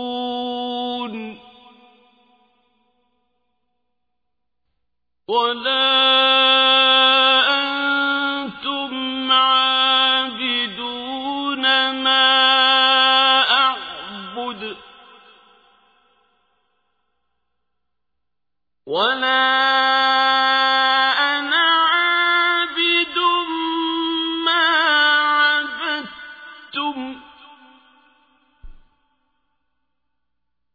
تعبدون ولا أنتم عابدون ما أعبد ولا